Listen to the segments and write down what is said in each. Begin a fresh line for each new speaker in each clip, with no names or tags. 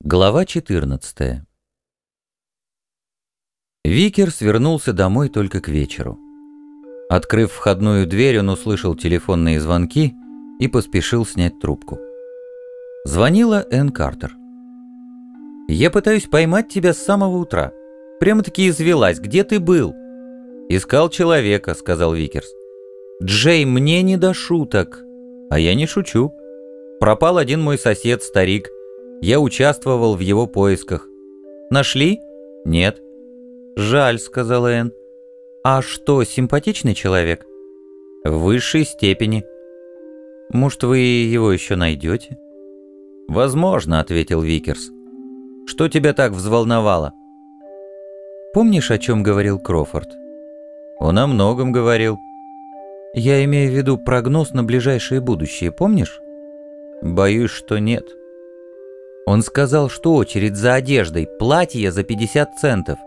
Глава 14 Викерс вернулся домой только к вечеру. Открыв входную дверь, он услышал телефонные звонки и поспешил снять трубку. Звонила Энн Картер. «Я пытаюсь поймать тебя с самого утра. Прямо-таки извелась. Где ты был?» «Искал человека», — сказал Викерс. «Джей, мне не до шуток». «А я не шучу. Пропал один мой сосед, старик. Я участвовал в его поисках. Нашли? Нет. Жаль, сказала Энн. А что, симпатичный человек? В высшей степени. Может, вы его еще найдете? Возможно, ответил Викерс. Что тебя так взволновало? Помнишь, о чем говорил Крофорд? Он о многом говорил. Я имею в виду прогноз на ближайшее будущее, помнишь? Боюсь, что нет. Он сказал, что очередь за одеждой, платье за 50 центов.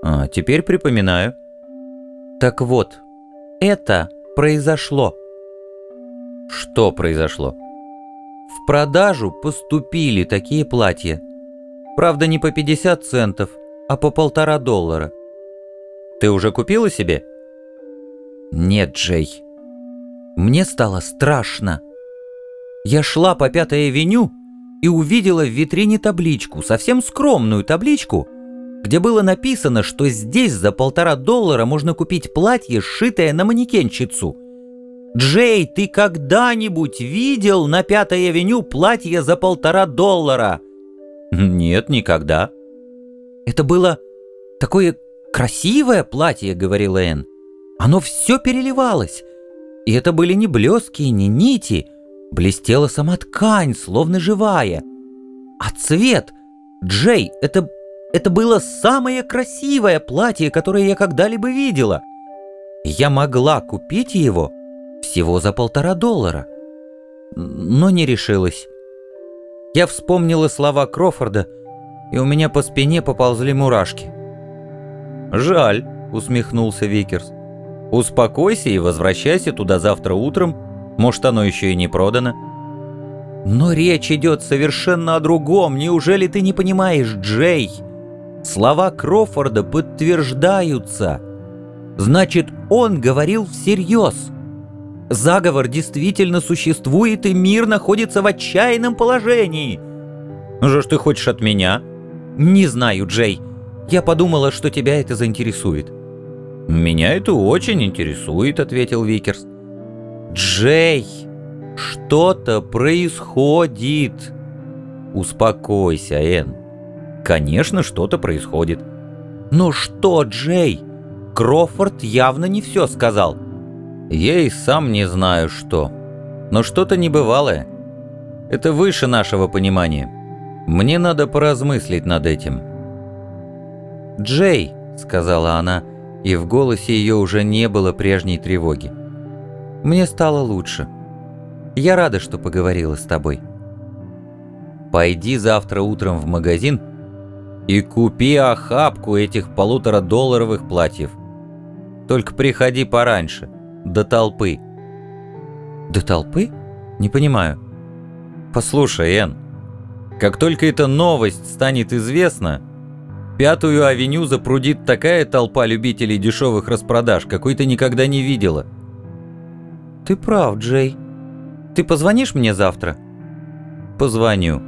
А, теперь припоминаю. Так вот, это произошло. Что произошло? В продажу поступили такие платья. Правда, не по 50 центов, а по полтора доллара. Ты уже купила себе? Нет, Джей. Мне стало страшно. Я шла по Пятой авеню, и увидела в витрине табличку, совсем скромную табличку, где было написано, что здесь за полтора доллара можно купить платье, сшитое на манекенщицу. «Джей, ты когда-нибудь видел на Пятой авеню платье за полтора доллара?» «Нет, никогда». «Это было такое красивое платье», — говорила Энн. «Оно все переливалось. И это были не блески, не нити, Блестела сама ткань, словно живая. А цвет... Джей, это... Это было самое красивое платье, которое я когда-либо видела. Я могла купить его всего за полтора доллара. Но не решилась. Я вспомнила слова Крофорда, и у меня по спине поползли мурашки. «Жаль», — усмехнулся Викерс. «Успокойся и возвращайся туда завтра утром, может, оно еще и не продано? Но речь идет совершенно о другом. Неужели ты не понимаешь, Джей? Слова Крофорда подтверждаются. Значит, он говорил всерьез. Заговор действительно существует, и мир находится в отчаянном положении. Что ж ты хочешь от меня? Не знаю, Джей. Я подумала, что тебя это заинтересует. Меня это очень интересует, ответил Викерс. Джей, что-то происходит. Успокойся, Энн. Конечно, что-то происходит. Но что, Джей? Крофорд явно не все сказал. Я и сам не знаю, что. Но что-то небывалое. Это выше нашего понимания. Мне надо поразмыслить над этим. «Джей», — сказала она, и в голосе ее уже не было прежней тревоги. Мне стало лучше. Я рада, что поговорила с тобой. Пойди завтра утром в магазин и купи охапку этих полуторадолларовых платьев. Только приходи пораньше, до толпы. До толпы? Не понимаю. Послушай, Энн, как только эта новость станет известна, Пятую авеню запрудит такая толпа любителей дешевых распродаж, какой ты никогда не видела. «Ты прав, Джей. Ты позвонишь мне завтра?» «Позвоню».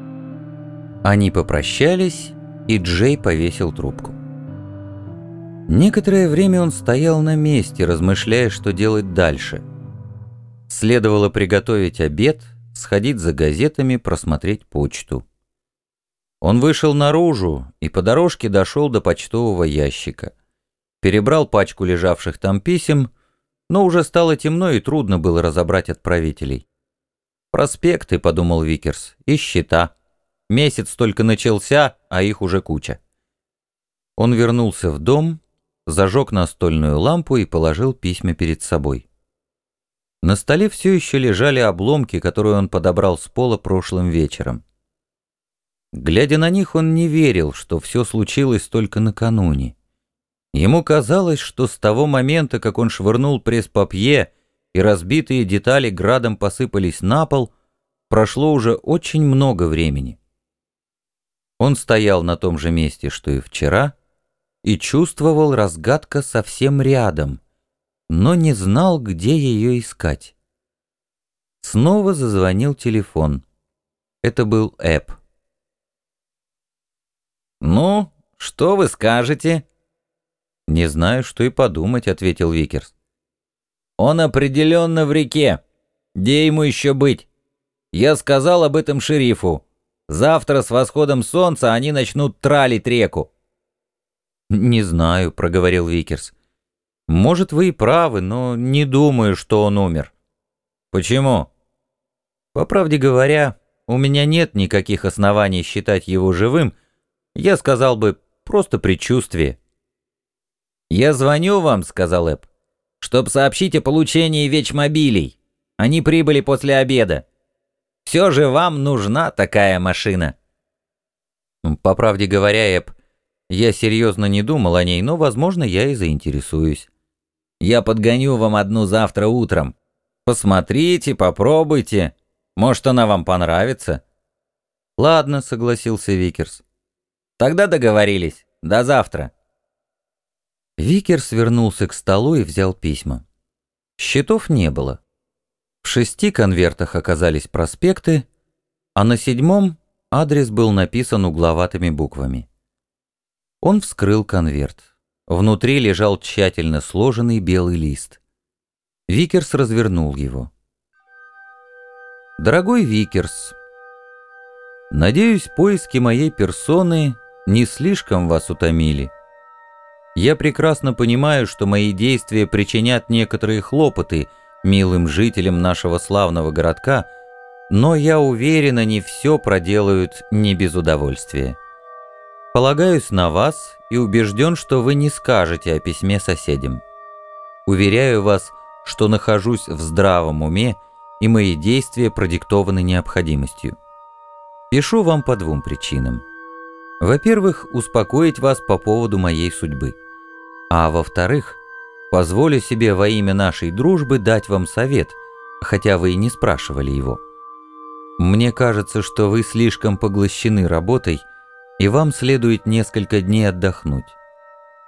Они попрощались, и Джей повесил трубку. Некоторое время он стоял на месте, размышляя, что делать дальше. Следовало приготовить обед, сходить за газетами, просмотреть почту. Он вышел наружу и по дорожке дошел до почтового ящика. Перебрал пачку лежавших там писем — но уже стало темно и трудно было разобрать отправителей. «Проспекты», — подумал Викерс, — «и счета. Месяц только начался, а их уже куча». Он вернулся в дом, зажег настольную лампу и положил письма перед собой. На столе все еще лежали обломки, которые он подобрал с пола прошлым вечером. Глядя на них, он не верил, что все случилось только накануне. Ему казалось, что с того момента, как он швырнул пресс-папье и разбитые детали градом посыпались на пол, прошло уже очень много времени. Он стоял на том же месте, что и вчера, и чувствовал разгадка совсем рядом, но не знал, где ее искать. Снова зазвонил телефон. Это был Эп.
«Ну, что вы скажете?»
«Не знаю, что и подумать», — ответил Викерс.
«Он определенно в реке. Где ему еще быть? Я сказал об этом шерифу. Завтра с восходом солнца они начнут тралить реку».
«Не знаю», — проговорил Викерс. «Может, вы и правы, но не думаю, что он умер».
«Почему?»
«По правде говоря, у меня нет никаких оснований считать его живым. Я сказал бы, просто предчувствие».
«Я звоню вам», — сказал Эп, — «чтоб сообщить о получении вечмобилей. Они прибыли после обеда. Все же вам нужна такая машина».
«По правде говоря, Эп, я серьезно не думал о ней, но, возможно, я и заинтересуюсь».
«Я подгоню вам одну завтра утром. Посмотрите, попробуйте. Может, она вам понравится».
«Ладно», — согласился Викерс.
«Тогда договорились. До завтра».
Викерс вернулся к столу и взял письма. Счетов не было. В шести конвертах оказались проспекты, а на седьмом адрес был написан угловатыми буквами. Он вскрыл конверт. Внутри лежал тщательно сложенный белый лист. Викерс развернул его. «Дорогой Викерс, надеюсь, поиски моей персоны не слишком вас утомили. Я прекрасно понимаю, что мои действия причинят некоторые хлопоты милым жителям нашего славного городка, но я уверен, они все проделают не без удовольствия. Полагаюсь на вас и убежден, что вы не скажете о письме соседям. Уверяю вас, что нахожусь в здравом уме, и мои действия продиктованы необходимостью. Пишу вам по двум причинам. Во-первых, успокоить вас по поводу моей судьбы. А во-вторых, позволю себе во имя нашей дружбы дать вам совет, хотя вы и не спрашивали его. Мне кажется, что вы слишком поглощены работой, и вам следует несколько дней отдохнуть.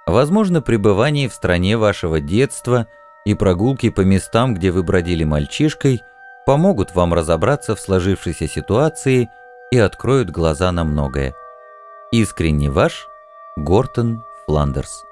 Возможно, пребывание в стране вашего детства и прогулки по местам, где вы бродили мальчишкой, помогут вам разобраться в сложившейся ситуации и откроют глаза на многое. Искренне ваш, Гортон Фландерс.